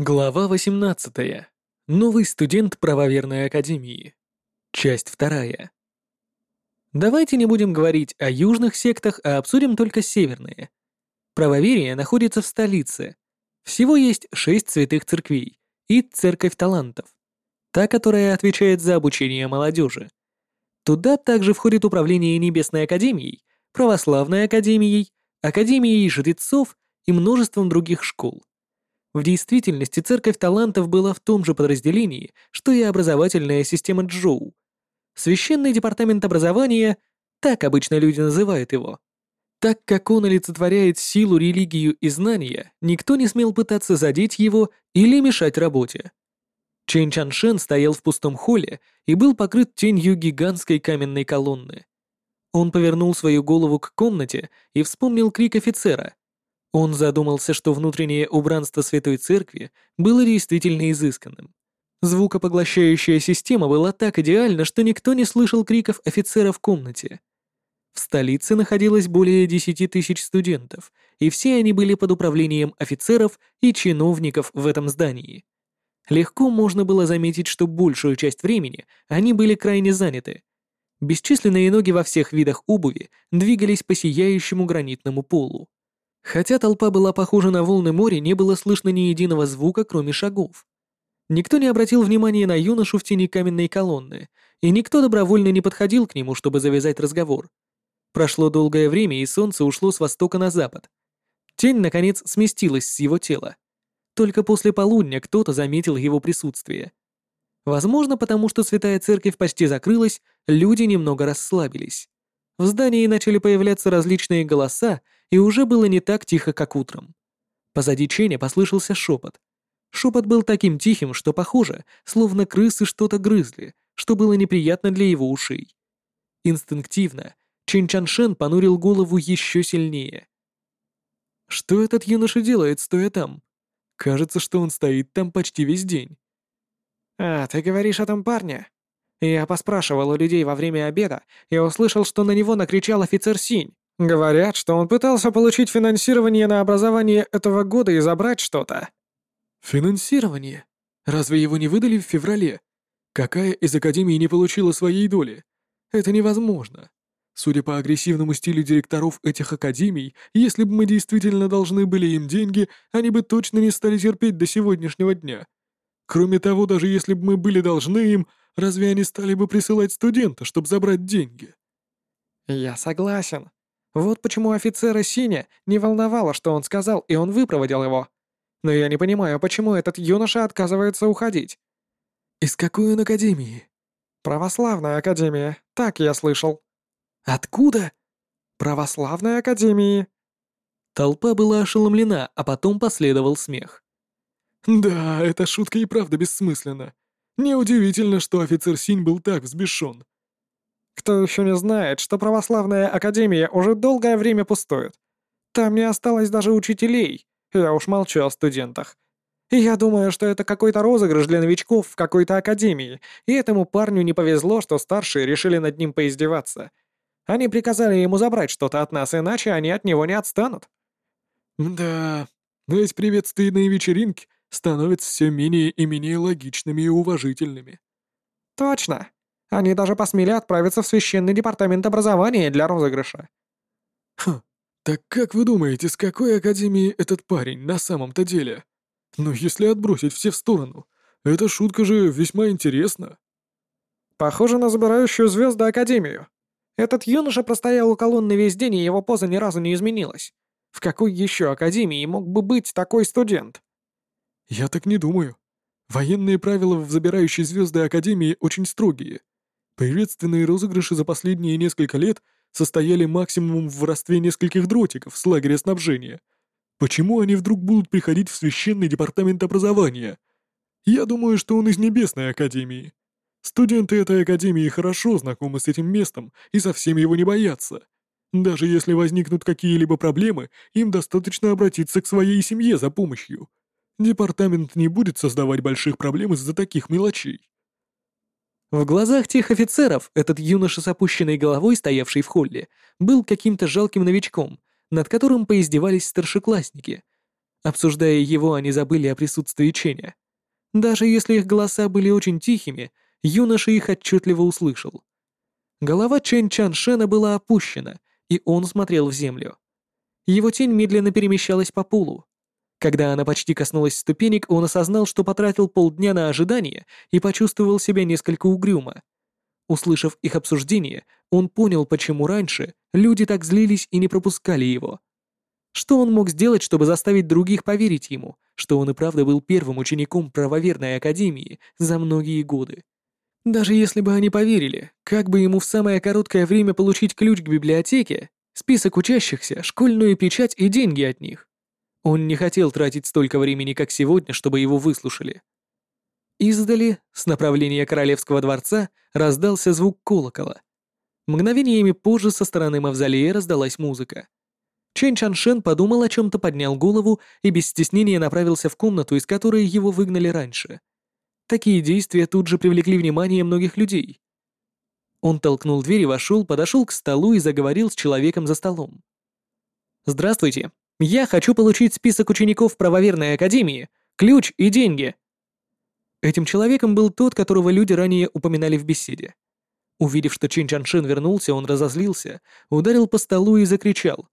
Глава 18. Новый студент правоверной академии. Часть вторая. Давайте не будем говорить о южных сектах, а обсудим только северные. Правоверие находится в столице. Всего есть шесть святых церквей и церковь талантов, та, которая отвечает за обучение молодежи. Туда также входит управление Небесной Академией, Православной Академией, Академией жрецов и множеством других школ. В действительности Церковь Талантов была в том же подразделении, что и образовательная система Джоу. Священный департамент образования, так обычно люди называют его. Так как он олицетворяет силу, религию и знания, никто не смел пытаться задеть его или мешать работе. Чен Чаншен стоял в пустом холле и был покрыт тенью гигантской каменной колонны. Он повернул свою голову к комнате и вспомнил крик офицера, он задумался, что внутреннее убранство Святой Церкви было действительно изысканным. Звукопоглощающая система была так идеальна, что никто не слышал криков офицера в комнате. В столице находилось более 10 тысяч студентов, и все они были под управлением офицеров и чиновников в этом здании. Легко можно было заметить, что большую часть времени они были крайне заняты. Бесчисленные ноги во всех видах обуви двигались по сияющему гранитному полу. Хотя толпа была похожа на волны моря, не было слышно ни единого звука, кроме шагов. Никто не обратил внимания на юношу в тени каменной колонны, и никто добровольно не подходил к нему, чтобы завязать разговор. Прошло долгое время, и солнце ушло с востока на запад. Тень, наконец, сместилась с его тела. Только после полудня кто-то заметил его присутствие. Возможно, потому что Святая Церковь почти закрылась, люди немного расслабились. В здании начали появляться различные голоса, и уже было не так тихо, как утром. Позади Ченя послышался шепот. Шепот был таким тихим, что похоже, словно крысы что-то грызли, что было неприятно для его ушей. Инстинктивно Чен Чаншен понурил голову еще сильнее. Что этот юноша делает, стоя там? Кажется, что он стоит там почти весь день. «А, ты говоришь о том парне?» Я поспрашивал у людей во время обеда и услышал, что на него накричал офицер Синь. Говорят, что он пытался получить финансирование на образование этого года и забрать что-то. Финансирование? Разве его не выдали в феврале? Какая из академий не получила своей доли? Это невозможно. Судя по агрессивному стилю директоров этих академий, если бы мы действительно должны были им деньги, они бы точно не стали терпеть до сегодняшнего дня. Кроме того, даже если бы мы были должны им, разве они стали бы присылать студента, чтобы забрать деньги? Я согласен. Вот почему офицера Синя не волновало, что он сказал, и он выпроводил его. Но я не понимаю, почему этот юноша отказывается уходить. Из какой он академии? Православная академия, так я слышал. Откуда? Православной академии. Толпа была ошеломлена, а потом последовал смех. Да, эта шутка и правда бессмысленна. Неудивительно, что офицер Синь был так взбешен. Кто еще не знает, что православная академия уже долгое время пустует? Там не осталось даже учителей. Я уж молчу о студентах. И я думаю, что это какой-то розыгрыш для новичков в какой-то академии, и этому парню не повезло, что старшие решили над ним поиздеваться. Они приказали ему забрать что-то от нас, иначе они от него не отстанут. Да, ведь приветственные вечеринки становятся все менее и менее логичными и уважительными. Точно. Они даже посмели отправиться в священный департамент образования для розыгрыша. Хм, так как вы думаете, с какой академии этот парень на самом-то деле? Ну, если отбросить все в сторону, эта шутка же весьма интересна. Похоже на забирающую звезды академию. Этот юноша простоял у колонны весь день, и его поза ни разу не изменилась. В какой еще академии мог бы быть такой студент? Я так не думаю. Военные правила в забирающей звезды Академии очень строгие. Приветственные розыгрыши за последние несколько лет состояли максимум в воровстве нескольких дротиков с лагеря снабжения. Почему они вдруг будут приходить в священный департамент образования? Я думаю, что он из Небесной Академии. Студенты этой Академии хорошо знакомы с этим местом и совсем его не боятся. Даже если возникнут какие-либо проблемы, им достаточно обратиться к своей семье за помощью. Департамент не будет создавать больших проблем из-за таких мелочей. В глазах тех офицеров этот юноша с опущенной головой, стоявший в холле, был каким-то жалким новичком, над которым поиздевались старшеклассники. Обсуждая его, они забыли о присутствии Ченя. Даже если их голоса были очень тихими, юноша их отчетливо услышал. Голова Чэнь Чаншена была опущена, и он смотрел в землю. Его тень медленно перемещалась по полу. Когда она почти коснулась ступенек, он осознал, что потратил полдня на ожидание и почувствовал себя несколько угрюмо. Услышав их обсуждение, он понял, почему раньше люди так злились и не пропускали его. Что он мог сделать, чтобы заставить других поверить ему, что он и правда был первым учеником правоверной академии за многие годы? Даже если бы они поверили, как бы ему в самое короткое время получить ключ к библиотеке, список учащихся, школьную печать и деньги от них? Он не хотел тратить столько времени, как сегодня, чтобы его выслушали. Издали, с направления Королевского дворца, раздался звук колокола. Мгновениями позже со стороны мавзолея раздалась музыка. Чен Чаншен подумал о чем-то, поднял голову и без стеснения направился в комнату, из которой его выгнали раньше. Такие действия тут же привлекли внимание многих людей. Он толкнул дверь и вошел, подошел к столу и заговорил с человеком за столом. «Здравствуйте. Я хочу получить список учеников правоверной академии, ключ и деньги». Этим человеком был тот, которого люди ранее упоминали в беседе. Увидев, что Чин Чаншин вернулся, он разозлился, ударил по столу и закричал.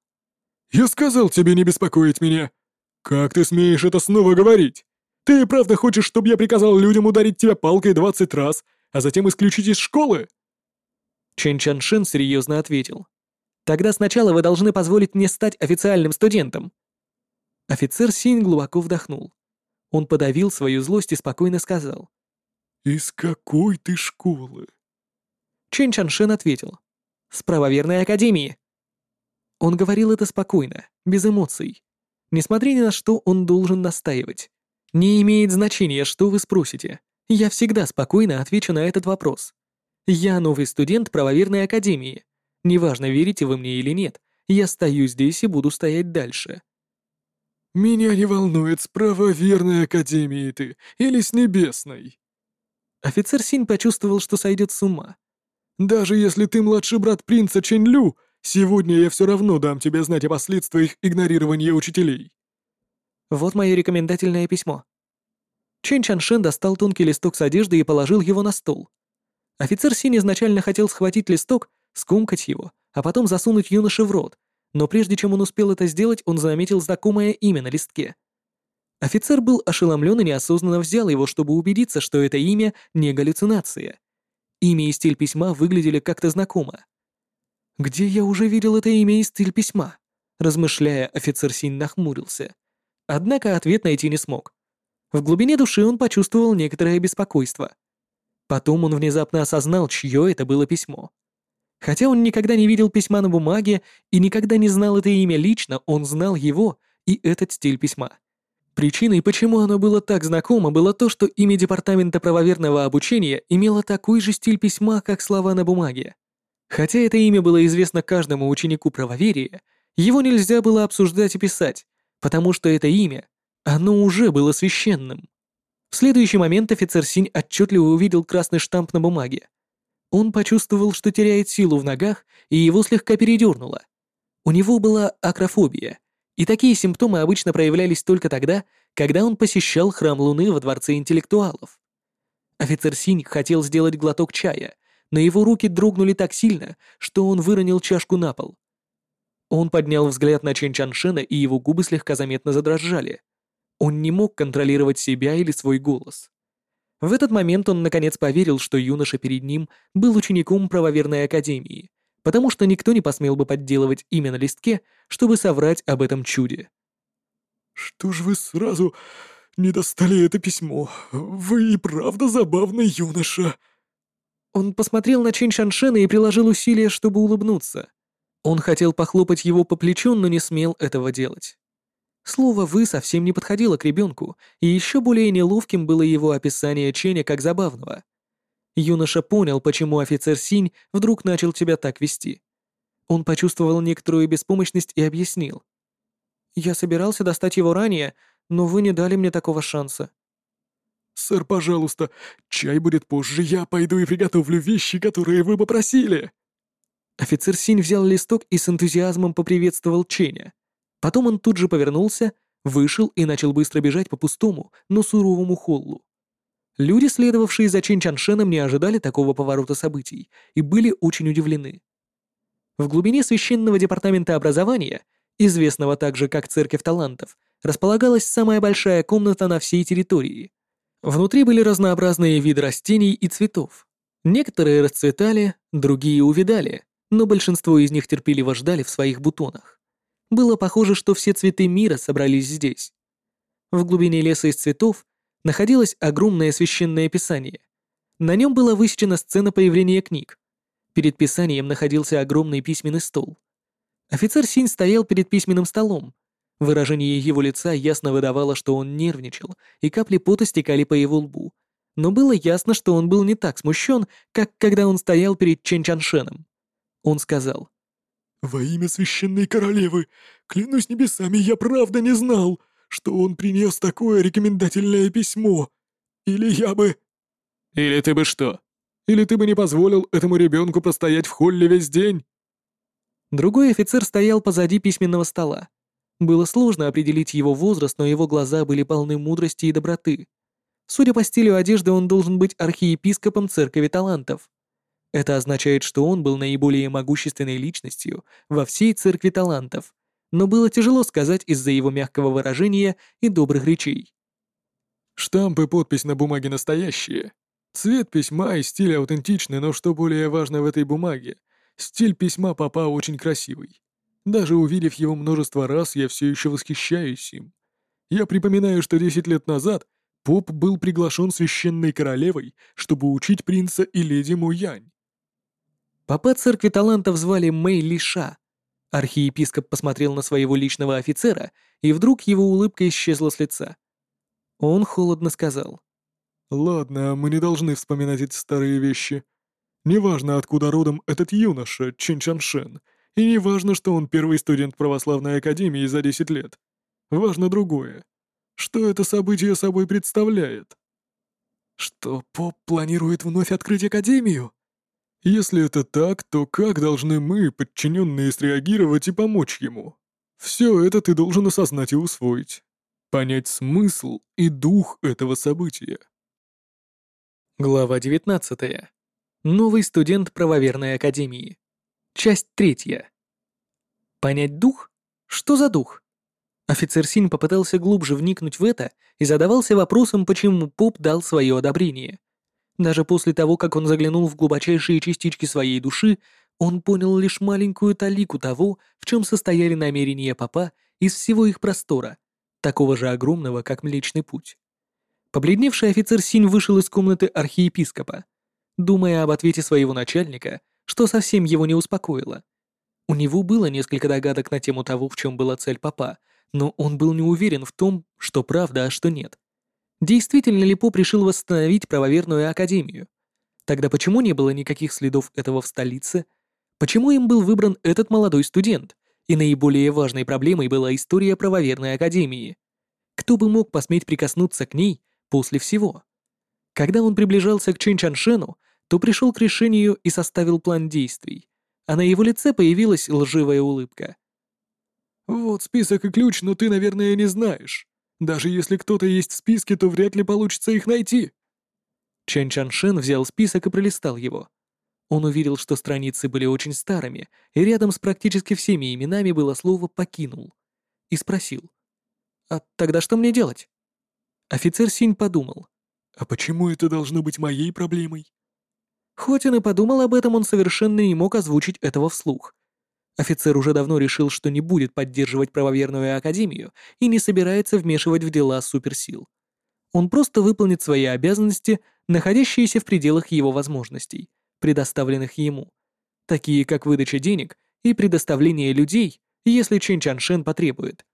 «Я сказал тебе не беспокоить меня! Как ты смеешь это снова говорить? Ты правда хочешь, чтобы я приказал людям ударить тебя палкой двадцать раз, а затем исключить из школы?» Чен Чаншин серьезно ответил. Тогда сначала вы должны позволить мне стать официальным студентом». Офицер Синь глубоко вдохнул. Он подавил свою злость и спокойно сказал. «Из какой ты школы?» Чен Чаншин ответил. «С правоверной академии». Он говорил это спокойно, без эмоций. Несмотря ни на что, он должен настаивать. Не имеет значения, что вы спросите. Я всегда спокойно отвечу на этот вопрос. Я новый студент правоверной академии. Неважно, верите вы мне или нет, я стою здесь и буду стоять дальше. Меня не волнует, с правоверной академией ты или с небесной. Офицер Синь почувствовал, что сойдет с ума. Даже если ты младший брат принца Чэнь Лю, сегодня я все равно дам тебе знать о последствиях игнорирования учителей. Вот мое рекомендательное письмо. Чэнь Чаншен достал тонкий листок с одеждой и положил его на стол. Офицер Синь изначально хотел схватить листок, скомкать его, а потом засунуть юноше в рот, но прежде чем он успел это сделать, он заметил знакомое имя на листке. Офицер был ошеломлен и неосознанно взял его, чтобы убедиться, что это имя не галлюцинация. Имя и стиль письма выглядели как-то знакомо. «Где я уже видел это имя и стиль письма?» Размышляя, офицер Синь нахмурился. Однако ответ найти не смог. В глубине души он почувствовал некоторое беспокойство. Потом он внезапно осознал, чье это было письмо. Хотя он никогда не видел письма на бумаге и никогда не знал это имя лично, он знал его и этот стиль письма. Причиной, почему оно было так знакомо, было то, что имя Департамента правоверного обучения имело такой же стиль письма, как слова на бумаге. Хотя это имя было известно каждому ученику правоверия, его нельзя было обсуждать и писать, потому что это имя, оно уже было священным. В следующий момент офицер Синь отчетливо увидел красный штамп на бумаге. Он почувствовал, что теряет силу в ногах, и его слегка передернуло. У него была акрофобия, и такие симптомы обычно проявлялись только тогда, когда он посещал храм Луны во Дворце интеллектуалов. Офицер Синь хотел сделать глоток чая, но его руки дрогнули так сильно, что он выронил чашку на пол. Он поднял взгляд на Чен Чаншена, и его губы слегка заметно задрожали. Он не мог контролировать себя или свой голос. В этот момент он наконец поверил, что юноша перед ним был учеником правоверной академии, потому что никто не посмел бы подделывать имя на листке, чтобы соврать об этом чуде. «Что ж вы сразу не достали это письмо? Вы и правда забавный юноша!» Он посмотрел на Чен Шаншена и приложил усилия, чтобы улыбнуться. Он хотел похлопать его по плечу, но не смел этого делать. Слово «вы» совсем не подходило к ребенку, и еще более неловким было его описание Ченя как забавного. Юноша понял, почему офицер Синь вдруг начал тебя так вести. Он почувствовал некоторую беспомощность и объяснил. «Я собирался достать его ранее, но вы не дали мне такого шанса». «Сэр, пожалуйста, чай будет позже, я пойду и приготовлю вещи, которые вы попросили». Офицер Синь взял листок и с энтузиазмом поприветствовал Ченя. Потом он тут же повернулся, Вышел и начал быстро бежать по пустому, но суровому холлу. Люди, следовавшие за Чен Чаншеном, не ожидали такого поворота событий и были очень удивлены. В глубине священного департамента образования, известного также как Церковь Талантов, располагалась самая большая комната на всей территории. Внутри были разнообразные виды растений и цветов. Некоторые расцветали, другие увидали, но большинство из них терпеливо ждали в своих бутонах. Было похоже, что все цветы мира собрались здесь. В глубине леса из цветов находилось огромное священное писание. На нем была высечена сцена появления книг. Перед писанием находился огромный письменный стол. Офицер Синь стоял перед письменным столом. Выражение его лица ясно выдавало, что он нервничал, и капли пота стекали по его лбу. Но было ясно, что он был не так смущен, как когда он стоял перед Чен Чаншеном. Он сказал, «Во имя священной королевы, клянусь небесами, я правда не знал, что он принес такое рекомендательное письмо. Или я бы...» «Или ты бы что? Или ты бы не позволил этому ребенку простоять в холле весь день?» Другой офицер стоял позади письменного стола. Было сложно определить его возраст, но его глаза были полны мудрости и доброты. Судя по стилю одежды, он должен быть архиепископом Церкви Талантов. Это означает, что он был наиболее могущественной личностью во всей церкви талантов, но было тяжело сказать из-за его мягкого выражения и добрых речей. Штамп и подпись на бумаге настоящие. Цвет письма и стиль аутентичны, но что более важно в этой бумаге, стиль письма папа очень красивый. Даже увидев его множество раз, я все еще восхищаюсь им. Я припоминаю, что 10 лет назад Поп был приглашен священной королевой, чтобы учить принца и леди Муянь. Папа церкви талантов звали Мэй Лиша. Архиепископ посмотрел на своего личного офицера, и вдруг его улыбка исчезла с лица. Он холодно сказал. «Ладно, мы не должны вспоминать эти старые вещи. Неважно, откуда родом этот юноша, Чин Чаншен, и неважно, что он первый студент православной академии за 10 лет. Важно другое. Что это событие собой представляет?» «Что Поп планирует вновь открыть академию?» Если это так, то как должны мы, подчиненные, среагировать и помочь ему? Все это ты должен осознать и усвоить. Понять смысл и дух этого события. Глава 19. Новый студент правоверной академии. Часть третья. Понять дух? Что за дух? Офицер Синь попытался глубже вникнуть в это и задавался вопросом, почему Поп дал свое одобрение. Даже после того, как он заглянул в глубочайшие частички своей души, он понял лишь маленькую талику того, в чем состояли намерения папа из всего их простора, такого же огромного, как Млечный Путь. Побледневший офицер Синь вышел из комнаты архиепископа, думая об ответе своего начальника, что совсем его не успокоило. У него было несколько догадок на тему того, в чем была цель папа, но он был не уверен в том, что правда, а что нет. Действительно ли Поп решил восстановить правоверную академию? Тогда почему не было никаких следов этого в столице? Почему им был выбран этот молодой студент? И наиболее важной проблемой была история правоверной академии. Кто бы мог посметь прикоснуться к ней после всего? Когда он приближался к Чин Чаншену, то пришел к решению и составил план действий, а на его лице появилась лживая улыбка. «Вот список и ключ, но ты, наверное, не знаешь. Даже если кто-то есть в списке, то вряд ли получится их найти». Чен Чаншин взял список и пролистал его. Он увидел, что страницы были очень старыми, и рядом с практически всеми именами было слово «покинул». И спросил. «А тогда что мне делать?» Офицер Синь подумал. «А почему это должно быть моей проблемой?» Хоть он и подумал об этом, он совершенно не мог озвучить этого вслух. Офицер уже давно решил, что не будет поддерживать правоверную академию и не собирается вмешивать в дела суперсил. Он просто выполнит свои обязанности, находящиеся в пределах его возможностей, предоставленных ему, такие как выдача денег и предоставление людей, если Чен Чаншен потребует.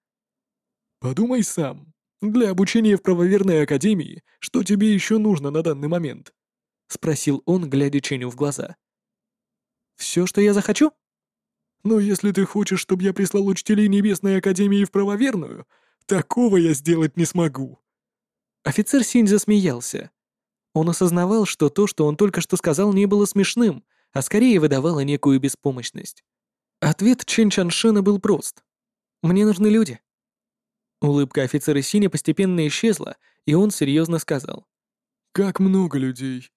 «Подумай сам. Для обучения в правоверной академии, что тебе еще нужно на данный момент?» — спросил он, глядя Ченю в глаза. «Все, что я захочу?» Но если ты хочешь, чтобы я прислал учителей Небесной Академии в правоверную, такого я сделать не смогу». Офицер Синь засмеялся. Он осознавал, что то, что он только что сказал, не было смешным, а скорее выдавало некую беспомощность. Ответ Чен Чаншена был прост. «Мне нужны люди». Улыбка офицера Синя постепенно исчезла, и он серьезно сказал. «Как много людей!»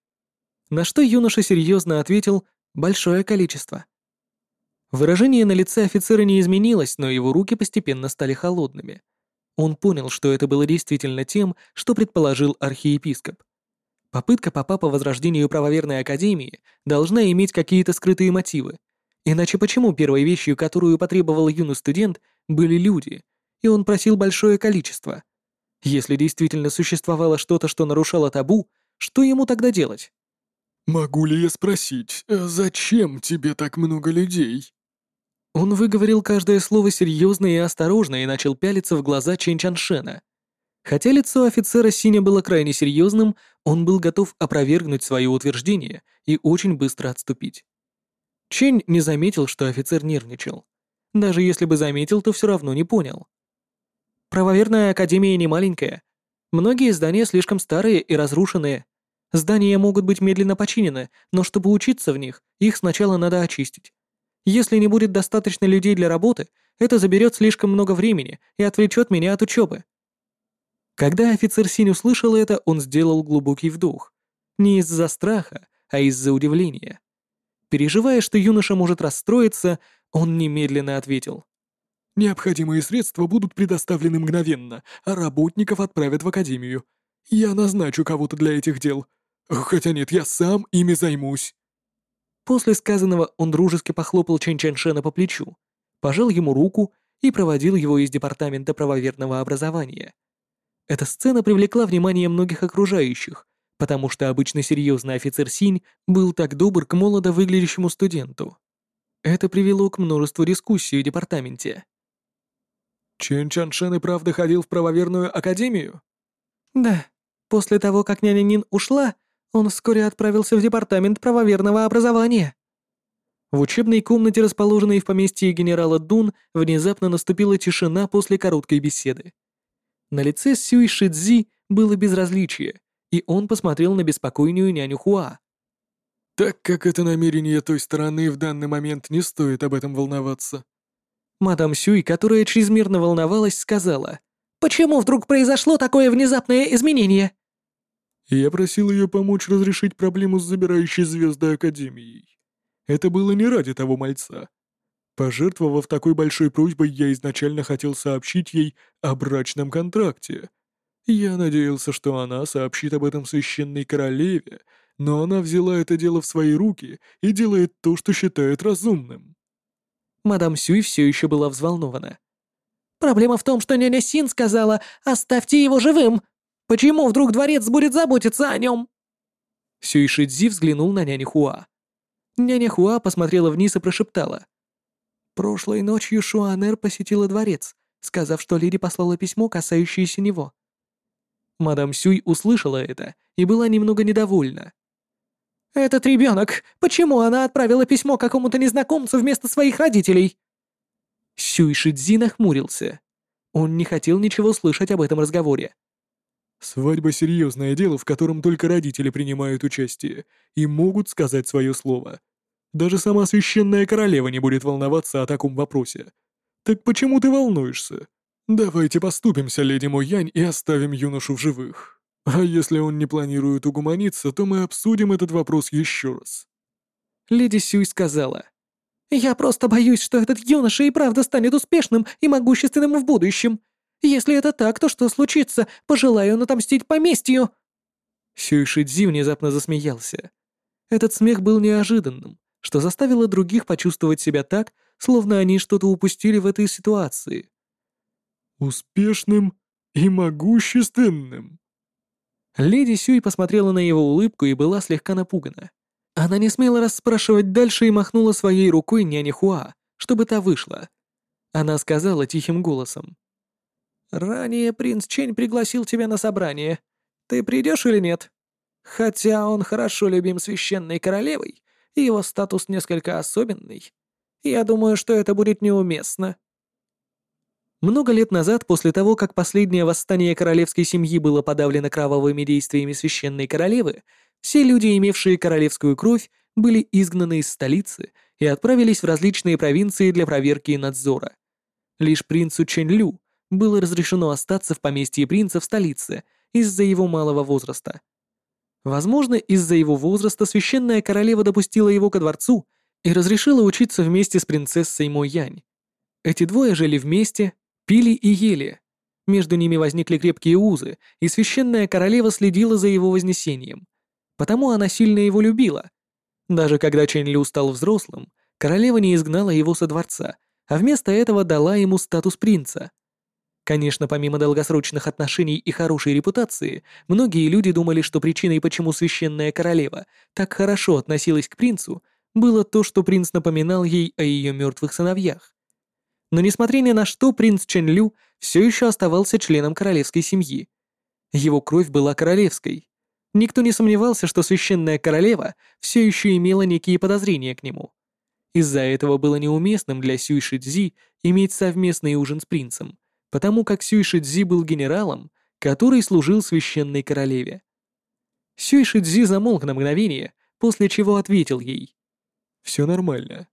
На что юноша серьезно ответил «большое количество». Выражение на лице офицера не изменилось, но его руки постепенно стали холодными. Он понял, что это было действительно тем, что предположил архиепископ. Попытка папа по возрождению правоверной академии должна иметь какие-то скрытые мотивы. Иначе почему первой вещью, которую потребовал юный студент, были люди, и он просил большое количество? Если действительно существовало что-то, что нарушало табу, что ему тогда делать? «Могу ли я спросить, э, зачем тебе так много людей?» Он выговорил каждое слово серьезно и осторожно и начал пялиться в глаза Чен Чаншена. Хотя лицо офицера Синя было крайне серьезным, он был готов опровергнуть свое утверждение и очень быстро отступить. Чень не заметил, что офицер нервничал. Даже если бы заметил, то все равно не понял. Правоверная академия не маленькая. Многие здания слишком старые и разрушенные. Здания могут быть медленно починены, но чтобы учиться в них, их сначала надо очистить. Если не будет достаточно людей для работы, это заберет слишком много времени и отвлечет меня от учебы. Когда офицер Синь услышал это, он сделал глубокий вдох. Не из-за страха, а из-за удивления. Переживая, что юноша может расстроиться, он немедленно ответил. «Необходимые средства будут предоставлены мгновенно, а работников отправят в академию. Я назначу кого-то для этих дел. Хотя нет, я сам ими займусь». После сказанного он дружески похлопал Чэнь Чэньшена по плечу, пожал ему руку и проводил его из департамента правоверного образования. Эта сцена привлекла внимание многих окружающих, потому что обычно серьезный офицер Синь был так добр к молодо выглядящему студенту. Это привело к множеству дискуссий в департаменте. Чен Чаншен и правда ходил в правоверную академию? Да. После того, как няня Нин ушла, он вскоре отправился в департамент правоверного образования. В учебной комнате, расположенной в поместье генерала Дун, внезапно наступила тишина после короткой беседы. На лице Сюй Шидзи было безразличие, и он посмотрел на беспокойную няню Хуа. «Так как это намерение той стороны, в данный момент не стоит об этом волноваться». Мадам Сюй, которая чрезмерно волновалась, сказала, «Почему вдруг произошло такое внезапное изменение?» Я просил ее помочь разрешить проблему с забирающей звезды Академией. Это было не ради того мальца. Пожертвовав такой большой просьбой, я изначально хотел сообщить ей о брачном контракте. Я надеялся, что она сообщит об этом священной королеве, но она взяла это дело в свои руки и делает то, что считает разумным. Мадам Сюй все еще была взволнована. «Проблема в том, что няня Син сказала, оставьте его живым. Почему вдруг дворец будет заботиться о нем?» Сюй Шидзи взглянул на няню Хуа. Няня Хуа посмотрела вниз и прошептала. Прошлой ночью Шуанер посетила дворец, сказав, что Лири послала письмо, касающееся него. Мадам Сюй услышала это и была немного недовольна. «Этот ребенок! Почему она отправила письмо какому-то незнакомцу вместо своих родителей?» Сюй Шидзи нахмурился. Он не хотел ничего слышать об этом разговоре. «Свадьба — серьезное дело, в котором только родители принимают участие и могут сказать свое слово. Даже сама священная королева не будет волноваться о таком вопросе. Так почему ты волнуешься? Давайте поступимся, леди Моянь, и оставим юношу в живых. А если он не планирует угуманиться, то мы обсудим этот вопрос еще раз». Леди Сюй сказала. «Я просто боюсь, что этот юноша и правда станет успешным и могущественным в будущем. Если это так, то что случится? Пожелаю отомстить поместью!» Сюй Шидзи внезапно засмеялся. Этот смех был неожиданным что заставило других почувствовать себя так, словно они что-то упустили в этой ситуации. «Успешным и могущественным». Леди Сюй посмотрела на его улыбку и была слегка напугана. Она не смела расспрашивать дальше и махнула своей рукой няне Хуа, чтобы та вышла. Она сказала тихим голосом. «Ранее принц Чень пригласил тебя на собрание. Ты придешь или нет? Хотя он хорошо любим священной королевой, и его статус несколько особенный. Я думаю, что это будет неуместно. Много лет назад, после того, как последнее восстание королевской семьи было подавлено кровавыми действиями священной королевы, все люди, имевшие королевскую кровь, были изгнаны из столицы и отправились в различные провинции для проверки и надзора. Лишь принцу Чэнь Лю было разрешено остаться в поместье принца в столице из-за его малого возраста. Возможно, из-за его возраста священная королева допустила его ко дворцу и разрешила учиться вместе с принцессой Мо Янь. Эти двое жили вместе, пили и ели. Между ними возникли крепкие узы, и священная королева следила за его вознесением. Потому она сильно его любила. Даже когда Чэнь Лю стал взрослым, королева не изгнала его со дворца, а вместо этого дала ему статус принца. Конечно, помимо долгосрочных отношений и хорошей репутации, многие люди думали, что причиной, почему священная королева так хорошо относилась к принцу, было то, что принц напоминал ей о ее мертвых сыновьях. Но несмотря ни на что, принц Чен Лю все еще оставался членом королевской семьи. Его кровь была королевской. Никто не сомневался, что священная королева все еще имела некие подозрения к нему. Из-за этого было неуместным для Сюй Шидзи иметь совместный ужин с принцем, потому как Сюй Шидзи был генералом, который служил священной королеве. Сюй Шидзи замолк на мгновение, после чего ответил ей. «Все нормально.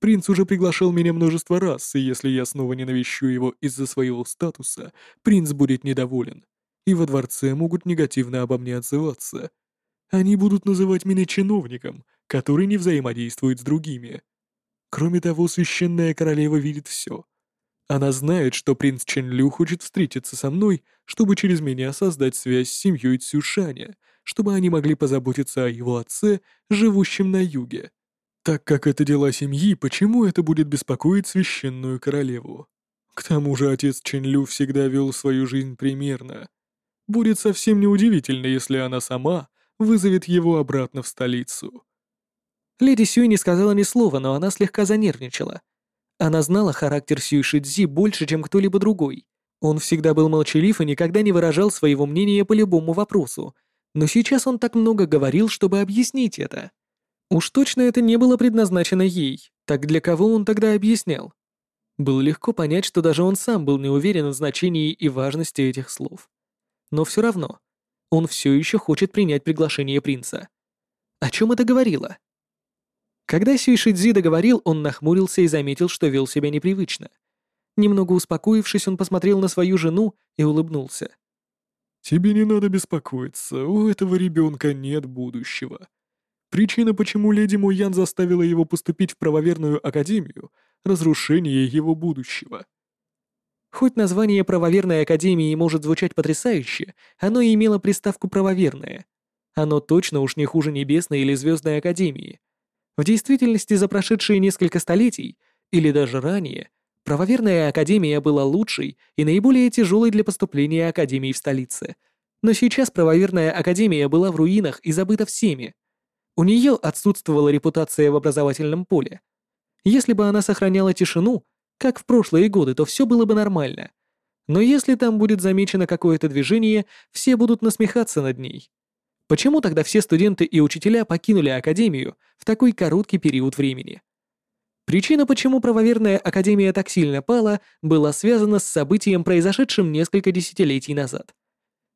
Принц уже приглашал меня множество раз, и если я снова не навещу его из-за своего статуса, принц будет недоволен, и во дворце могут негативно обо мне отзываться. Они будут называть меня чиновником, который не взаимодействует с другими. Кроме того, священная королева видит все. Она знает, что принц Чен Лю хочет встретиться со мной, чтобы через меня создать связь с семьей Цюшаня, чтобы они могли позаботиться о его отце, живущем на юге. Так как это дела семьи, почему это будет беспокоить священную королеву? К тому же отец Чен Лю всегда вел свою жизнь примерно. Будет совсем неудивительно, если она сама вызовет его обратно в столицу. Леди Сюй не сказала ни слова, но она слегка занервничала. Она знала характер Сюй Шидзи больше, чем кто-либо другой. Он всегда был молчалив и никогда не выражал своего мнения по любому вопросу, но сейчас он так много говорил, чтобы объяснить это. Уж точно это не было предназначено ей, так для кого он тогда объяснял? Было легко понять, что даже он сам был не уверен в значении и важности этих слов. Но все равно, он все еще хочет принять приглашение принца. О чем это говорило? Когда Сюйшидзи договорил, он нахмурился и заметил, что вел себя непривычно. Немного успокоившись, он посмотрел на свою жену и улыбнулся. «Тебе не надо беспокоиться, у этого ребенка нет будущего. Причина, почему леди Муян заставила его поступить в правоверную академию — разрушение его будущего». Хоть название правоверной академии может звучать потрясающе, оно имело приставку «правоверная». Оно точно уж не хуже Небесной или Звездной академии — в действительности за прошедшие несколько столетий, или даже ранее, правоверная академия была лучшей и наиболее тяжелой для поступления академии в столице. Но сейчас правоверная академия была в руинах и забыта всеми. У нее отсутствовала репутация в образовательном поле. Если бы она сохраняла тишину, как в прошлые годы, то все было бы нормально. Но если там будет замечено какое-то движение, все будут насмехаться над ней. Почему тогда все студенты и учителя покинули Академию в такой короткий период времени? Причина, почему правоверная Академия так сильно пала, была связана с событием, произошедшим несколько десятилетий назад.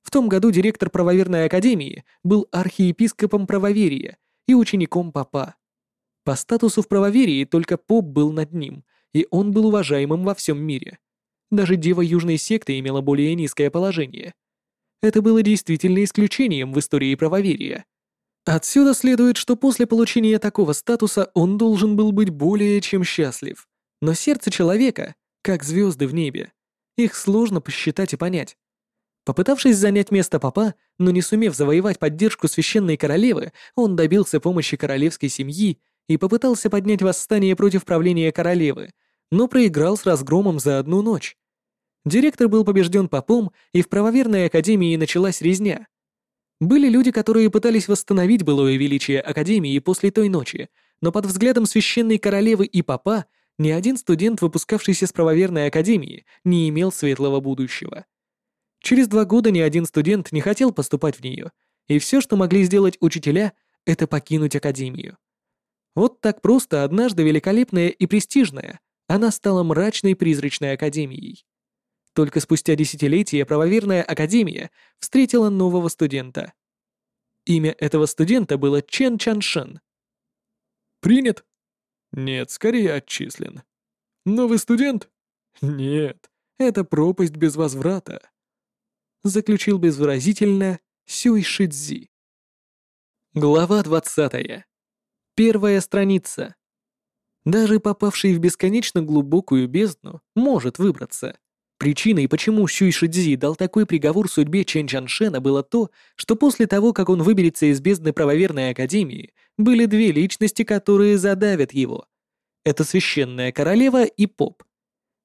В том году директор правоверной Академии был архиепископом правоверия и учеником папа. По статусу в правоверии только поп был над ним, и он был уважаемым во всем мире. Даже дева южной секты имела более низкое положение – это было действительно исключением в истории правоверия. Отсюда следует, что после получения такого статуса он должен был быть более чем счастлив. Но сердце человека, как звезды в небе, их сложно посчитать и понять. Попытавшись занять место папа, но не сумев завоевать поддержку священной королевы, он добился помощи королевской семьи и попытался поднять восстание против правления королевы, но проиграл с разгромом за одну ночь. Директор был побежден попом, и в правоверной академии началась резня. Были люди, которые пытались восстановить былое величие академии после той ночи, но под взглядом священной королевы и папа ни один студент, выпускавшийся с правоверной академии, не имел светлого будущего. Через два года ни один студент не хотел поступать в нее, и все, что могли сделать учителя, это покинуть академию. Вот так просто однажды великолепная и престижная, она стала мрачной призрачной академией. Только спустя десятилетия правоверная академия встретила нового студента. Имя этого студента было Чен Чаншен. «Принят?» «Нет, скорее отчислен». «Новый студент?» «Нет, это пропасть без возврата. Заключил безвыразительно Сюй Шидзи. Глава двадцатая. Первая страница. Даже попавший в бесконечно глубокую бездну может выбраться. Причиной, почему Сюй Шидзи дал такой приговор судьбе Чен Чаншена, было то, что после того, как он выберется из бездны правоверной академии, были две личности, которые задавят его. Это священная королева и поп.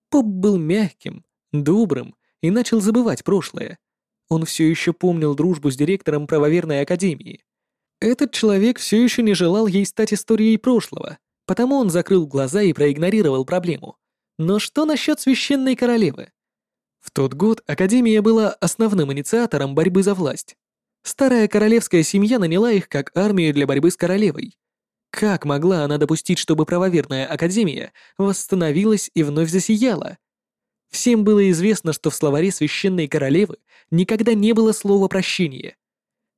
Поп был мягким, добрым и начал забывать прошлое. Он все еще помнил дружбу с директором правоверной академии. Этот человек все еще не желал ей стать историей прошлого, потому он закрыл глаза и проигнорировал проблему. Но что насчет священной королевы? В тот год Академия была основным инициатором борьбы за власть. Старая королевская семья наняла их как армию для борьбы с королевой. Как могла она допустить, чтобы правоверная Академия восстановилась и вновь засияла? Всем было известно, что в словаре священной королевы никогда не было слова прощения.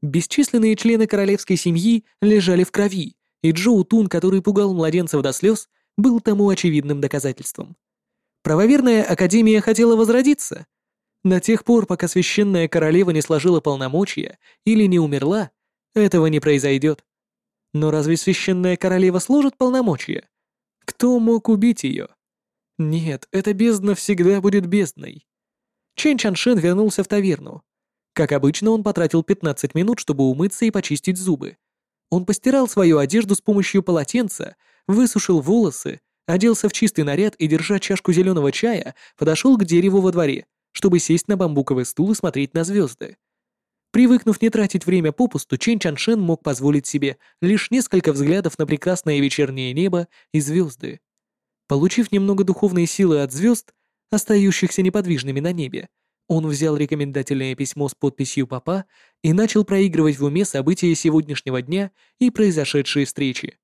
Бесчисленные члены королевской семьи лежали в крови, и Джоу Тун, который пугал младенцев до слез, был тому очевидным доказательством. Правоверная Академия хотела возродиться. До тех пор, пока священная королева не сложила полномочия или не умерла, этого не произойдет. Но разве священная королева сложит полномочия? Кто мог убить ее? Нет, эта бездна всегда будет бездной. Чен Чаншен вернулся в таверну. Как обычно, он потратил 15 минут, чтобы умыться и почистить зубы. Он постирал свою одежду с помощью полотенца, высушил волосы, оделся в чистый наряд и, держа чашку зеленого чая, подошел к дереву во дворе, чтобы сесть на бамбуковый стул и смотреть на звезды. Привыкнув не тратить время попусту, Чен Чаншен мог позволить себе лишь несколько взглядов на прекрасное вечернее небо и звезды. Получив немного духовной силы от звезд, остающихся неподвижными на небе, он взял рекомендательное письмо с подписью папа и начал проигрывать в уме события сегодняшнего дня и произошедшие встречи.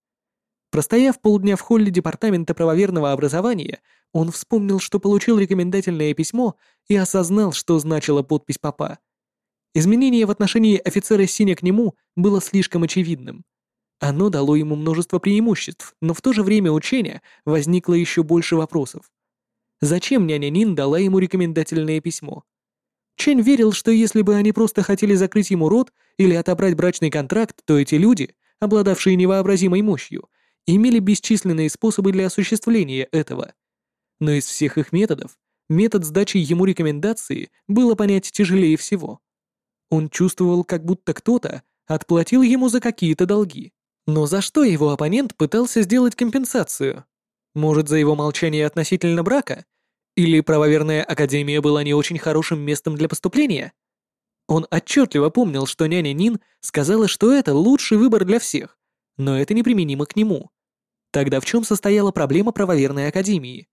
Простояв полдня в холле Департамента правоверного образования, он вспомнил, что получил рекомендательное письмо и осознал, что значила подпись папа. Изменение в отношении офицера Синя к нему было слишком очевидным. Оно дало ему множество преимуществ, но в то же время у Ченя возникло еще больше вопросов. Зачем няня Нин дала ему рекомендательное письмо? Чень верил, что если бы они просто хотели закрыть ему рот или отобрать брачный контракт, то эти люди, обладавшие невообразимой мощью, имели бесчисленные способы для осуществления этого. Но из всех их методов, метод сдачи ему рекомендации было понять тяжелее всего. Он чувствовал, как будто кто-то отплатил ему за какие-то долги. Но за что его оппонент пытался сделать компенсацию? Может, за его молчание относительно брака? Или правоверная академия была не очень хорошим местом для поступления? Он отчетливо помнил, что няня Нин сказала, что это лучший выбор для всех, но это неприменимо к нему. Тогда в чем состояла проблема правоверной академии?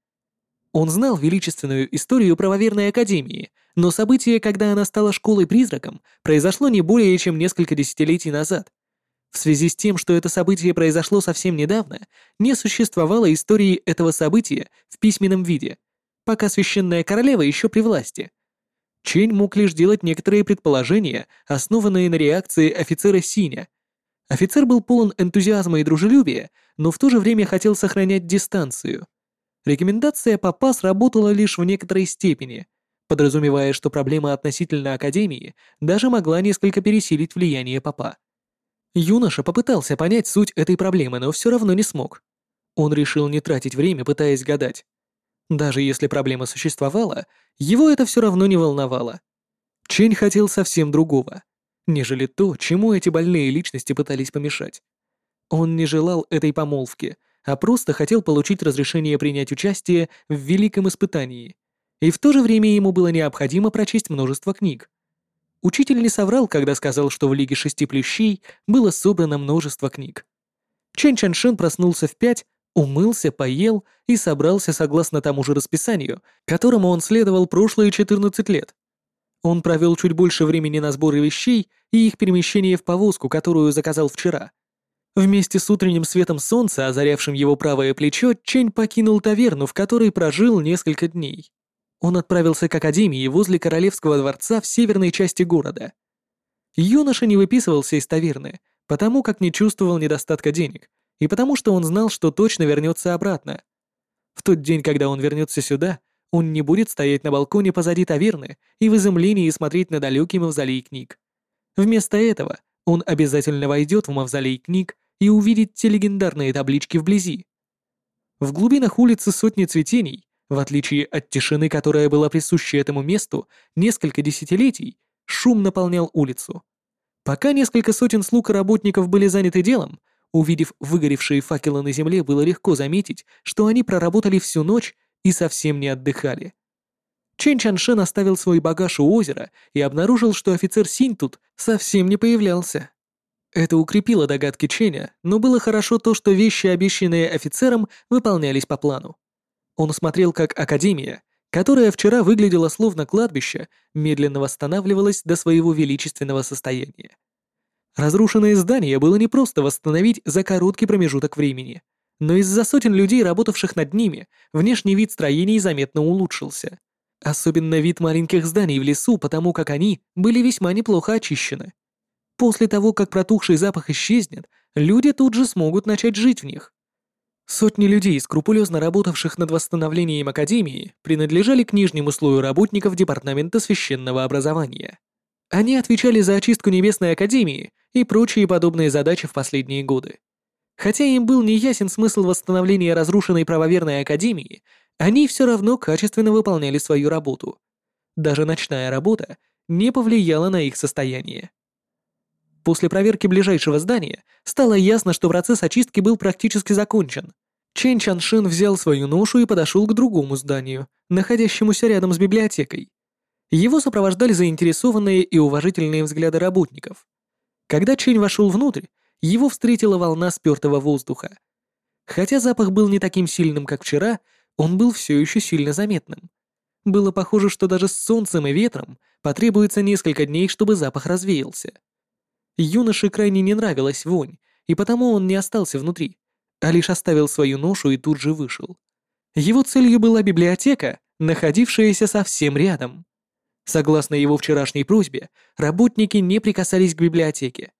Он знал величественную историю правоверной академии, но событие, когда она стала школой-призраком, произошло не более чем несколько десятилетий назад. В связи с тем, что это событие произошло совсем недавно, не существовало истории этого события в письменном виде, пока священная королева еще при власти. Чень мог лишь делать некоторые предположения, основанные на реакции офицера Синя. Офицер был полон энтузиазма и дружелюбия, но в то же время хотел сохранять дистанцию. Рекомендация папа сработала лишь в некоторой степени, подразумевая, что проблема относительно Академии даже могла несколько пересилить влияние папа. Юноша попытался понять суть этой проблемы, но все равно не смог. Он решил не тратить время, пытаясь гадать. Даже если проблема существовала, его это все равно не волновало. Чень хотел совсем другого, нежели то, чему эти больные личности пытались помешать. Он не желал этой помолвки, а просто хотел получить разрешение принять участие в великом испытании. И в то же время ему было необходимо прочесть множество книг. Учитель не соврал, когда сказал, что в Лиге Шести Плющей было собрано множество книг. Чен Чаншин проснулся в пять умылся, поел и собрался согласно тому же расписанию, которому он следовал прошлые 14 лет. Он провел чуть больше времени на сборы вещей и их перемещение в повозку, которую заказал вчера. Вместе с утренним светом солнца, озарявшим его правое плечо, Чень покинул таверну, в которой прожил несколько дней. Он отправился к академии возле королевского дворца в северной части города. Юноша не выписывался из таверны, потому как не чувствовал недостатка денег, и потому что он знал, что точно вернется обратно. В тот день, когда он вернется сюда, он не будет стоять на балконе позади таверны и в изумлении смотреть на далекий мавзолей книг. Вместо этого он обязательно войдет в мавзолей книг и увидит те легендарные таблички вблизи. В глубинах улицы сотни цветений, в отличие от тишины, которая была присуща этому месту несколько десятилетий, шум наполнял улицу. Пока несколько сотен слуг и работников были заняты делом, увидев выгоревшие факелы на земле, было легко заметить, что они проработали всю ночь и совсем не отдыхали. Чен Чаншен оставил свой багаж у озера и обнаружил, что офицер Синь тут совсем не появлялся. Это укрепило догадки Ченя, но было хорошо то, что вещи, обещанные офицером, выполнялись по плану. Он смотрел, как Академия, которая вчера выглядела словно кладбище, медленно восстанавливалась до своего величественного состояния. Разрушенные здания было непросто восстановить за короткий промежуток времени, но из-за сотен людей, работавших над ними, внешний вид строений заметно улучшился. Особенно вид маленьких зданий в лесу, потому как они были весьма неплохо очищены. После того, как протухший запах исчезнет, люди тут же смогут начать жить в них. Сотни людей, скрупулезно работавших над восстановлением Академии, принадлежали к нижнему слою работников Департамента священного образования. Они отвечали за очистку Небесной Академии и прочие подобные задачи в последние годы. Хотя им был неясен смысл восстановления разрушенной правоверной Академии, они все равно качественно выполняли свою работу. Даже ночная работа не повлияла на их состояние. После проверки ближайшего здания стало ясно, что процесс очистки был практически закончен. Чен Чаншин взял свою ношу и подошел к другому зданию, находящемуся рядом с библиотекой. Его сопровождали заинтересованные и уважительные взгляды работников. Когда Чень вошел внутрь, его встретила волна спёртого воздуха. Хотя запах был не таким сильным, как вчера, он был все еще сильно заметным. Было похоже, что даже с солнцем и ветром потребуется несколько дней, чтобы запах развеялся. Юноше крайне не нравилась вонь, и потому он не остался внутри, а лишь оставил свою ношу и тут же вышел. Его целью была библиотека, находившаяся совсем рядом. Согласно его вчерашней просьбе, работники не прикасались к библиотеке.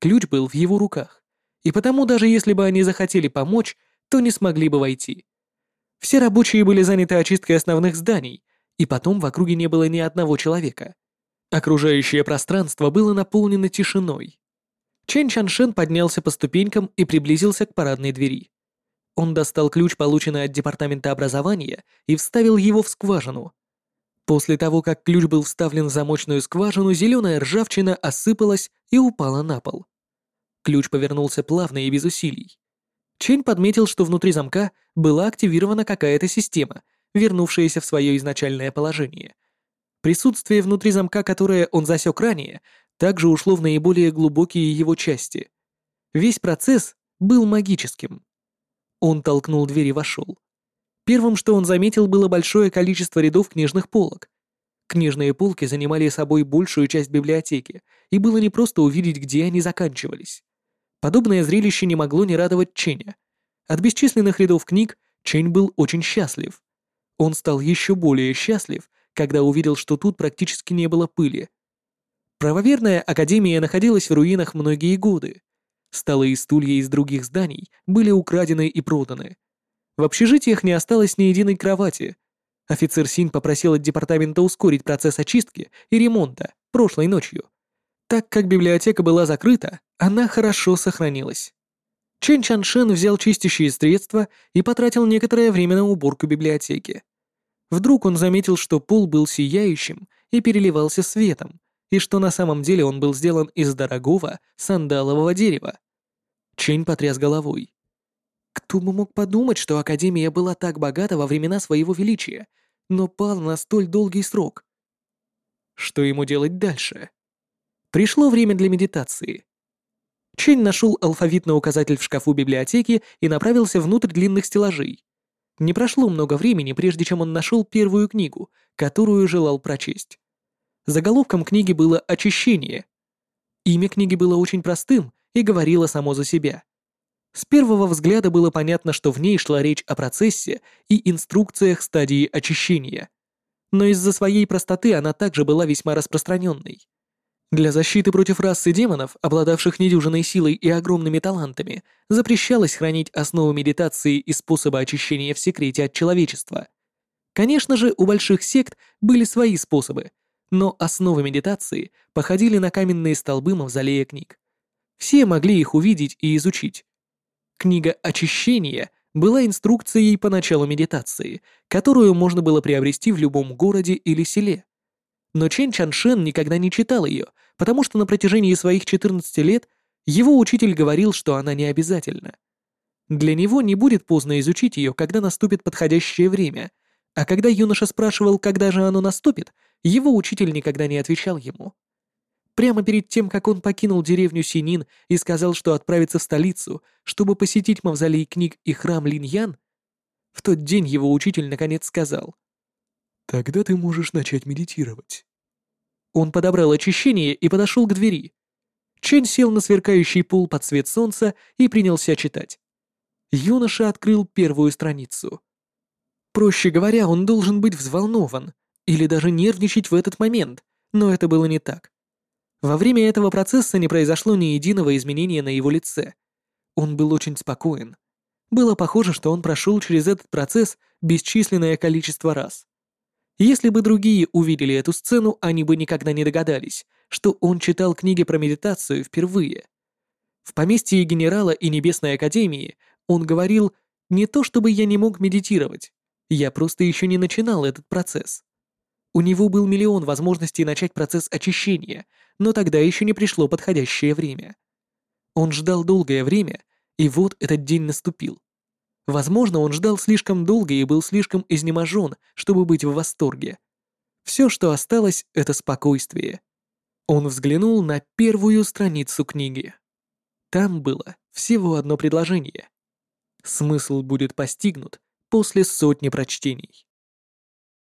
Ключ был в его руках, и потому даже если бы они захотели помочь, то не смогли бы войти. Все рабочие были заняты очисткой основных зданий, и потом в округе не было ни одного человека. Окружающее пространство было наполнено тишиной. Чен Чаншен поднялся по ступенькам и приблизился к парадной двери. Он достал ключ, полученный от Департамента образования, и вставил его в скважину. После того, как ключ был вставлен в замочную скважину, зеленая ржавчина осыпалась и упала на пол. Ключ повернулся плавно и без усилий. Чен подметил, что внутри замка была активирована какая-то система, вернувшаяся в свое изначальное положение — Присутствие внутри замка, которое он засек ранее, также ушло в наиболее глубокие его части. Весь процесс был магическим. Он толкнул дверь и вошел. Первым, что он заметил, было большое количество рядов книжных полок. Книжные полки занимали собой большую часть библиотеки, и было непросто увидеть, где они заканчивались. Подобное зрелище не могло не радовать Ченя. От бесчисленных рядов книг Чень был очень счастлив. Он стал еще более счастлив, когда увидел, что тут практически не было пыли. Правоверная академия находилась в руинах многие годы. Столы и стулья из других зданий были украдены и проданы. В общежитиях не осталось ни единой кровати. Офицер Синь попросил от департамента ускорить процесс очистки и ремонта прошлой ночью. Так как библиотека была закрыта, она хорошо сохранилась. Чен Чаншен взял чистящие средства и потратил некоторое время на уборку библиотеки. Вдруг он заметил, что пол был сияющим и переливался светом, и что на самом деле он был сделан из дорогого сандалового дерева. Чень потряс головой. Кто бы мог подумать, что Академия была так богата во времена своего величия, но пала на столь долгий срок? Что ему делать дальше? Пришло время для медитации. Чень нашел алфавитный указатель в шкафу библиотеки и направился внутрь длинных стеллажей. Не прошло много времени, прежде чем он нашел первую книгу, которую желал прочесть. Заголовком книги было «Очищение». Имя книги было очень простым и говорило само за себя. С первого взгляда было понятно, что в ней шла речь о процессе и инструкциях стадии очищения. Но из-за своей простоты она также была весьма распространенной. Для защиты против расы демонов, обладавших недюжиной силой и огромными талантами, запрещалось хранить основу медитации и способа очищения в секрете от человечества. Конечно же, у больших сект были свои способы, но основы медитации походили на каменные столбы мавзолея книг. Все могли их увидеть и изучить. Книга «Очищение» была инструкцией по началу медитации, которую можно было приобрести в любом городе или селе. Но Чен Чаншен никогда не читал ее, потому что на протяжении своих 14 лет его учитель говорил, что она не обязательна. Для него не будет поздно изучить ее, когда наступит подходящее время, а когда юноша спрашивал, когда же оно наступит, его учитель никогда не отвечал ему. Прямо перед тем, как он покинул деревню Синин и сказал, что отправится в столицу, чтобы посетить мавзолей книг и храм Линьян, в тот день его учитель наконец сказал. «Тогда ты можешь начать медитировать». Он подобрал очищение и подошел к двери. Чен сел на сверкающий пол под свет солнца и принялся читать. Юноша открыл первую страницу. Проще говоря, он должен быть взволнован или даже нервничать в этот момент, но это было не так. Во время этого процесса не произошло ни единого изменения на его лице. Он был очень спокоен. Было похоже, что он прошел через этот процесс бесчисленное количество раз. Если бы другие увидели эту сцену, они бы никогда не догадались, что он читал книги про медитацию впервые. В поместье генерала и Небесной Академии он говорил «не то чтобы я не мог медитировать, я просто еще не начинал этот процесс». У него был миллион возможностей начать процесс очищения, но тогда еще не пришло подходящее время. Он ждал долгое время, и вот этот день наступил. Возможно, он ждал слишком долго и был слишком изнеможен, чтобы быть в восторге. Все, что осталось, это спокойствие. Он взглянул на первую страницу книги. Там было всего одно предложение. Смысл будет постигнут после сотни прочтений.